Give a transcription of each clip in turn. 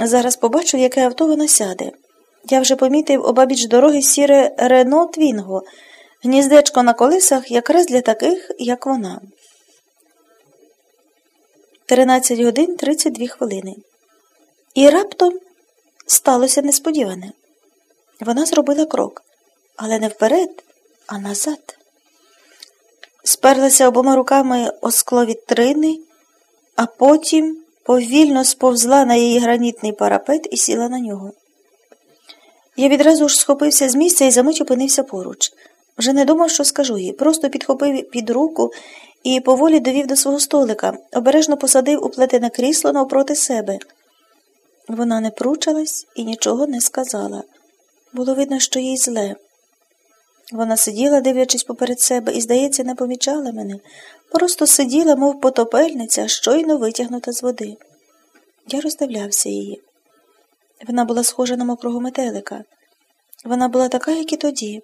Зараз побачу, яке авто вона сяде. Я вже помітив обабіч дороги сіре Рено Твінго, гніздечко на колесах якраз для таких, як вона. 13 годин 32 хвилини. І раптом сталося несподіване. Вона зробила крок, але не вперед, а назад. Сперлася обома руками о скло вітрини, а потім повільно сповзла на її гранітний парапет і сіла на нього. Я відразу ж схопився з місця і за мить опинився поруч. Вже не думав, що скажу їй, просто підхопив під руку і поволі довів до свого столика, обережно посадив у плетене крісло навпроти себе. Вона не пручалась і нічого не сказала. Було видно, що їй зле. Вона сиділа, дивлячись поперед себе, і, здається, не помічала мене, просто сиділа, мов потопельниця, щойно витягнута з води. Я роздивлявся її. Вона була схожа на мокрого метелика. Вона була така, як і тоді.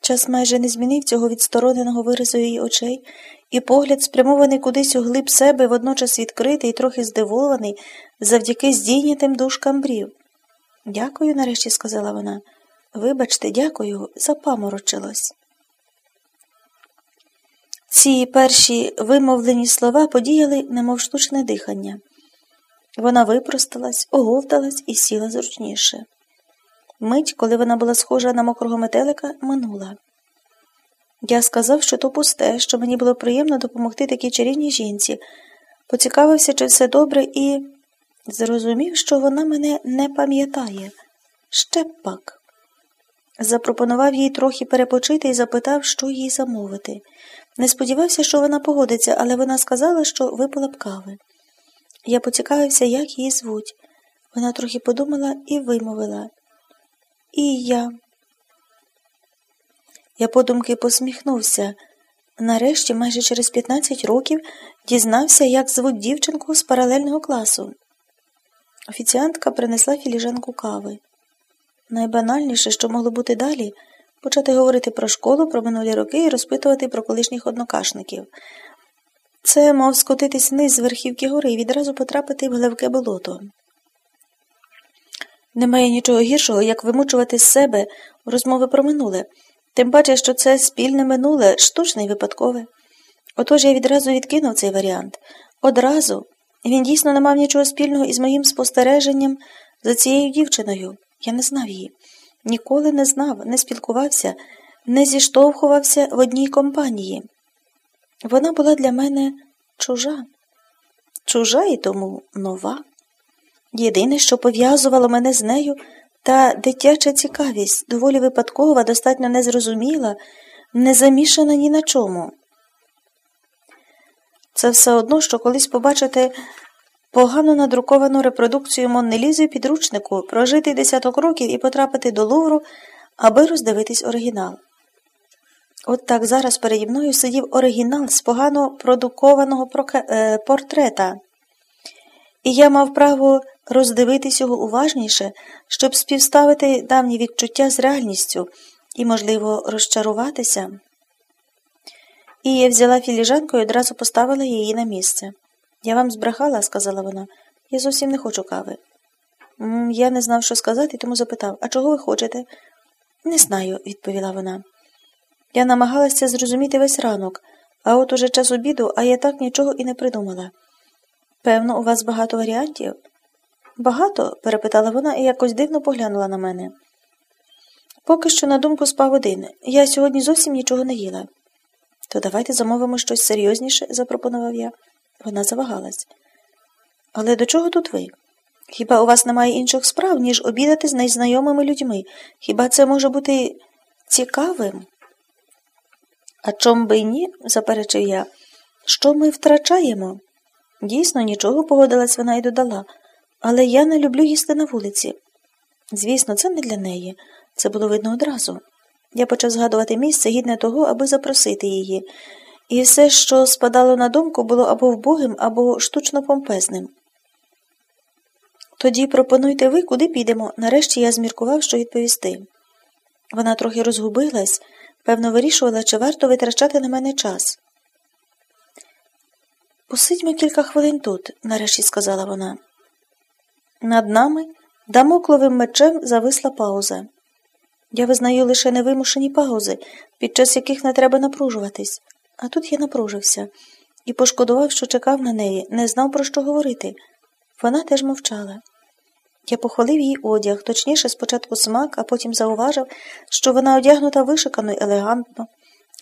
Час майже не змінив цього відстороненого виразу її очей, і погляд, спрямований кудись у глиб себе, водночас відкритий і трохи здивований, завдяки здійнятим душкам брів. Дякую, нарешті сказала вона. Вибачте, дякую, запаморочилось. Ці перші вимовлені слова подіяли, немов штучне дихання. Вона випросталась, оговталась і сіла зручніше. Мить, коли вона була схожа на мокрого метелика, минула. Я сказав, що то пусте, що мені було приємно допомогти такій чарівній жінці, поцікавився, чи все добре, і зрозумів, що вона мене не пам'ятає. Ще пак. Запропонував їй трохи перепочити і запитав, що їй замовити. Не сподівався, що вона погодиться, але вона сказала, що випила б кави. Я поцікавився, як її звуть. Вона трохи подумала і вимовила. І я. Я подумки посміхнувся. Нарешті, майже через 15 років, дізнався, як звуть дівчинку з паралельного класу. Офіціантка принесла філіжанку кави. Найбанальніше, що могло бути далі, почати говорити про школу, про минулі роки і розпитувати про колишніх однокашників. Це мав скотитись вниз з верхівки гори і відразу потрапити в гливке болото. Немає нічого гіршого, як вимучувати з себе розмови про минуле, тим паче, що це спільне минуле, штучне і випадкове. Отож я відразу відкинув цей варіант. Одразу він дійсно не мав нічого спільного із моїм спостереженням за цією дівчиною. Я не знав її. Ніколи не знав, не спілкувався, не зіштовхувався в одній компанії. Вона була для мене чужа, чужа і тому нова. Єдине, що пов'язувало мене з нею, та дитяча цікавість, доволі випадкова, достатньо незрозуміла, не замішана ні на чому. Це все одно, що колись побачити погано надруковану репродукцію Моннелізи підручнику, прожити десяток років і потрапити до Лувру, аби роздивитись оригінал. От так зараз переді мною сидів оригінал з погано продукованого е, портрета, і я мав право роздивитись його уважніше, щоб співставити давні відчуття з реальністю і, можливо, розчаруватися. І я взяла філіжанку і одразу поставила її на місце. Я вам збрехала, сказала вона, я зовсім не хочу кави. Я не знав, що сказати, тому запитав А чого ви хочете? Не знаю, відповіла вона. Я намагалася зрозуміти весь ранок, а от уже час обіду, а я так нічого і не придумала. Певно, у вас багато варіантів? Багато? перепитала вона і якось дивно поглянула на мене. Поки що на думку спав один. Я сьогодні зовсім нічого не їла. То давайте замовимо щось серйозніше, запропонував я. Вона завагалась. Але до чого тут ви? Хіба у вас немає інших справ, ніж обідати з незнайомими людьми? Хіба це може бути цікавим? А чом би й ні, заперечив я. Що ми втрачаємо? Дійсно, нічого погодилась вона і додала, але я не люблю їсти на вулиці. Звісно, це не для неї. Це було видно одразу. Я почав згадувати місце гідне того, аби запросити її, і все, що спадало на думку, було або вбогим, або штучно помпезним. Тоді пропонуйте ви, куди підемо. Нарешті я зміркував, що відповісти. Вона трохи розгубилась, певно, вирішувала, чи варто витрачати на мене час. Посидьмо кілька хвилин тут, нарешті сказала вона. Над нами дамокловим мечем зависла пауза. Я визнаю лише невимушені паузи, під час яких не треба напружуватись. А тут я напружився і пошкодував, що чекав на неї, не знав, про що говорити. Вона теж мовчала. Я похвалив її одяг, точніше, спочатку смак, а потім зауважив, що вона одягнута вишикано й елегантно.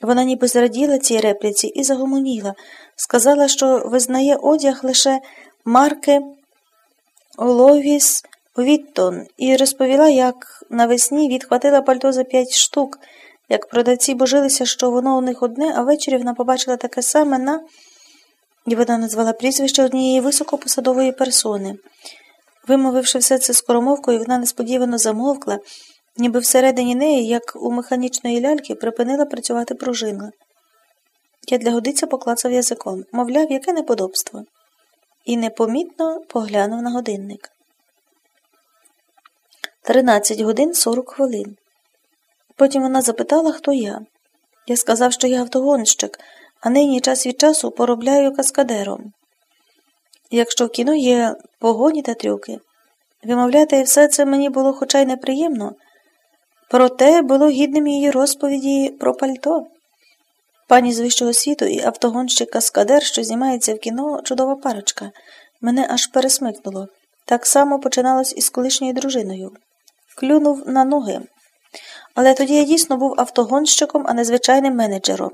Вона ніби зраділа цій репліці і загомоніла, сказала, що визнає одяг лише марки Оловіс Віттон, і розповіла, як навесні відхватила пальто за п'ять штук, як продавці божилися, що воно у них одне, а ввечері вона побачила таке саме на. І вона назвала прізвище однієї високопосадової персони. Вимовивши все це скоромовкою, вона несподівано замовкла, ніби всередині неї, як у механічної ляльки, припинила працювати пружина. Я для годиця поклацав язиком, мовляв, яке неподобство, і непомітно поглянув на годинник. Тринадцять годин сорок хвилин. Потім вона запитала, хто я. Я сказав, що я автогонщик, а нині час від часу поробляю каскадером. Якщо в кіно є погоні та трюки, вимовляти все це мені було хоча й неприємно, проте було гідним її розповіді про пальто. Пані з вищого світу і автогонщик Каскадер, що знімається в кіно, чудова парочка. Мене аж пересмикнуло. Так само починалось із колишньою дружиною. Клюнув на ноги. Але тоді я дійсно був автогонщиком, а не звичайним менеджером.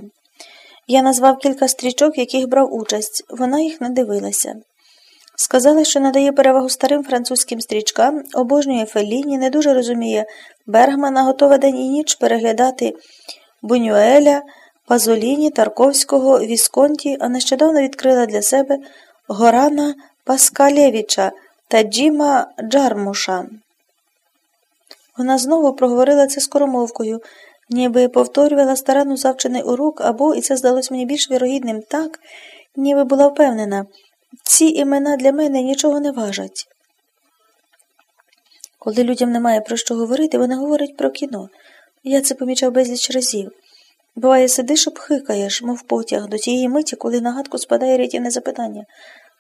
Я назвав кілька стрічок, яких брав участь. Вона їх не дивилася. Сказали, що надає перевагу старим французьким стрічкам, обожнює Фелліні, не дуже розуміє Бергмана, готова день і ніч переглядати Бунюеля, Пазоліні, Тарковського, Вісконті, а нещодавно відкрила для себе Горана Паскалєвіча та Джима Джармуша. Вона знову проговорила це скоромовкою, ніби повторювала старанно завчений урок, або, і це здалось мені більш вірогідним так, ніби була впевнена. Ці імена для мене нічого не важать. Коли людям немає про що говорити, вони говорять про кіно. Я це помічав безліч разів. Буває, сидиш обхикаєш, мов потяг, до тієї миті, коли на гадку спадає рятівне запитання.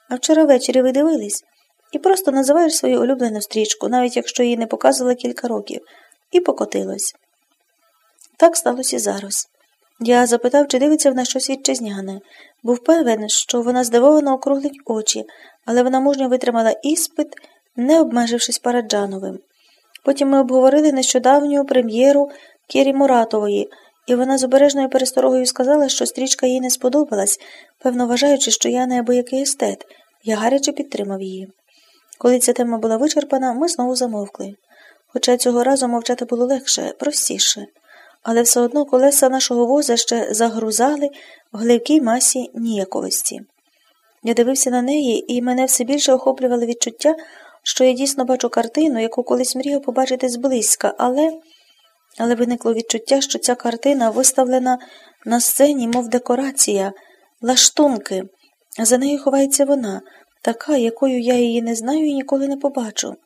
А вчора ввечері ви дивились і просто називаєш свою улюблену стрічку, навіть якщо її не показували кілька років, і покотилось. Так сталося і зараз. Я запитав, чи дивиться вона щось вітчизняне. Був певен, що вона здивовано округлить очі, але вона мужньо витримала іспит, не обмежившись Параджановим. Потім ми обговорили нещодавню прем'єру Кірі Муратової, і вона з обережною пересторогою сказала, що стрічка їй не сподобалась, певно вважаючи, що я неабиякий естет. Я гаряче підтримав її. Коли ця тема була вичерпана, ми знову замовкли. Хоча цього разу мовчати було легше, простіше але все одно колеса нашого воза ще загрузали в гливкій масі ніяковості. Я дивився на неї, і мене все більше охоплювало відчуття, що я дійсно бачу картину, яку колись мріяв побачити зблизька, але Але виникло відчуття, що ця картина виставлена на сцені, мов декорація, лаштунки, а за нею ховається вона, така, якою я її не знаю і ніколи не побачу.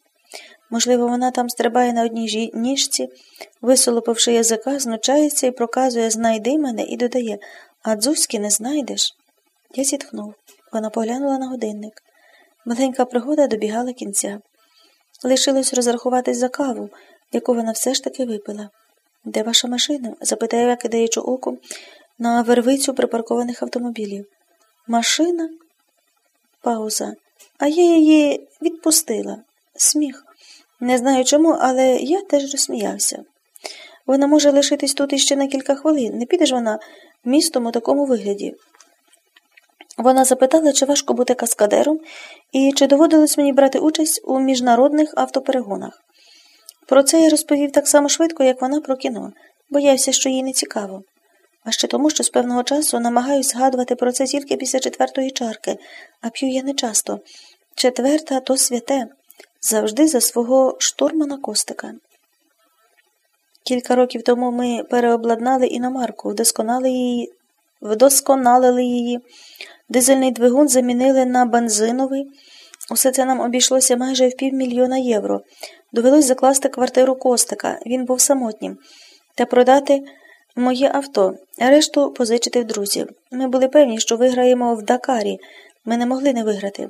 Можливо, вона там стрибає на одній ніжці, висолопивши язика, знучається і проказує Знайди мене і додає А дзузьки не знайдеш. Я зітхнув. Вона поглянула на годинник. Маленька пригода добігала кінця. Лишилось розрахуватись за каву, яку вона все ж таки випила. Де ваша машина? запитав я, кидаючи око на вервицю припаркованих автомобілів. Машина? Пауза. А я її відпустила. Сміх. Не знаю чому, але я теж розсміявся. Вона може лишитись тут іще на кілька хвилин, не піде ж вона містом у такому вигляді. Вона запитала, чи важко бути каскадером і чи доводилось мені брати участь у міжнародних автоперегонах. Про це я розповів так само швидко, як вона про кіно, боявся, що їй не цікаво. А ще тому, що з певного часу намагаюсь згадувати про це тільки після четвертої чарки, а п'ю я не часто. Четверта то святе завжди за свого штурмана Костика. Кілька років тому ми переобладнали іномарку, її, вдосконалили її, дизельний двигун замінили на бензиновий. Усе це нам обійшлося майже в півмільйона євро. Довелось закласти квартиру Костика, він був самотнім, та продати Моє авто, решту позичити в друзів. Ми були певні, що виграємо в Дакарі. Ми не могли не виграти.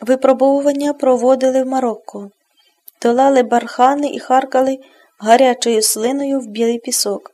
Випробовування проводили в Марокко, толали бархани і харкали гарячою слиною в білий пісок.